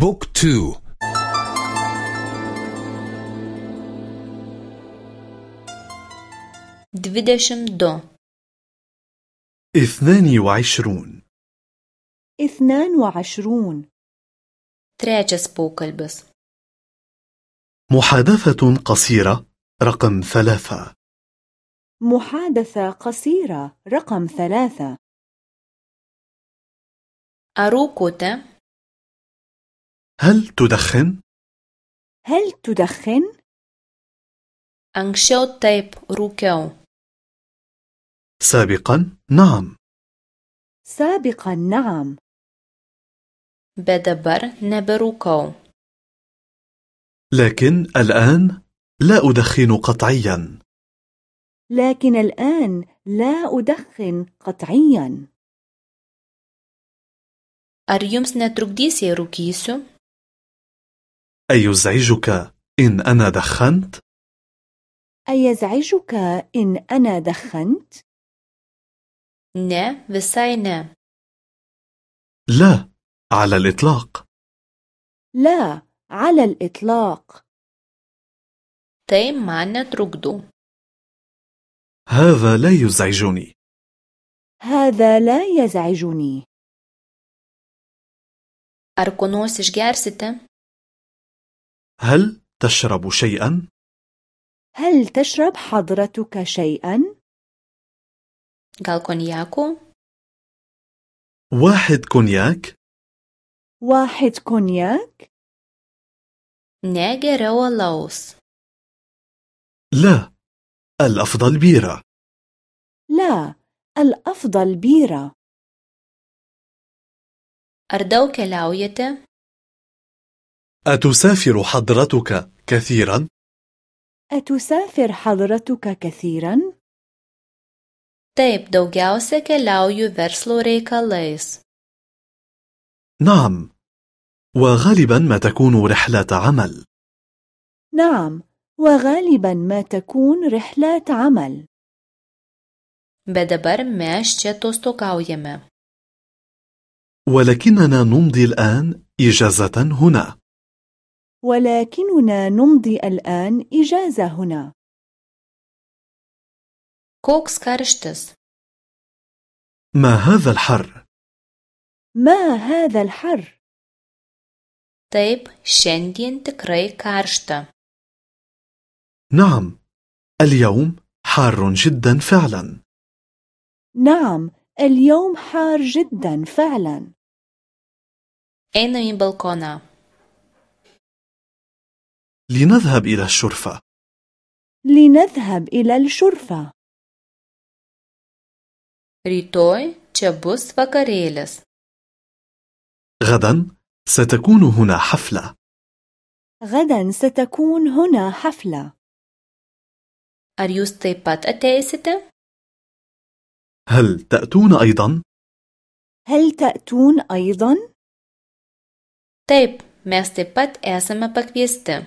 Book two. Dvidešimt du. اثنان وعشرون. اثنان وعشرون. trečias pokalbis محادثة قصيرة رقم ثلاثة. محادثة قصيرة رقم ثلاثة. rūkote هل تدخن؟ هل تدخن؟ anksčiau taip rūkiau سابقا نعم. سابقا نعم. bet dabar neberūkau لكن الآن لا أدخن قطعيا. لكن الآن لا أدخن قطعيا. Ar jums netrukdys jei rūkysiu? أيزعجك إن أنا دخنت؟ أيزعجك إن أنا دخنت؟ ne visai ne لا على الإطلاق. لا على الإطلاق. tai man netrukdo هذا لا يزعجني. هذا لا يزعجني. ar ko nors išgersite هل تشرب شيئا؟ هل تشرب حضرتك شيئا؟ gal konjako واحد كونياك؟ واحد كونياك؟ geriau alaus لا الأفضل بيرة لا الأفضل بيرة daug keliaujate أتسافر حضرتك كثيرا؟ أتسافر حضرتك كثيرا؟ taip daugiausia keliauju verslo reikalais نعم. وغالبا ما تكون رحلة عمل. نعم. وغالبا ما تكون رحلات عمل. bet dabar mes čia atostogaujame ولكننا نمضي الآن إجازة هنا. ولكننا نمضي الآن إجازة هنا. koks karštis ما هذا الحر؟ ما هذا الحر؟ taip šiandien tikrai karšta نعم اليوم حار جدا فعلا. نعم اليوم حار جدا فعلا. einam į balkoną لنذهب إلى الشرفة. لنذهب إلى الشرفة. Rytoj čia bus vakarėlis غدا ستكون هنا حفلة. غدا ستكون هنا حفلة. Ar jūs taip pat ateisite هل تأتون أيضا؟ هل تأتون أيضا؟ taip mes taip pat esame pakviesti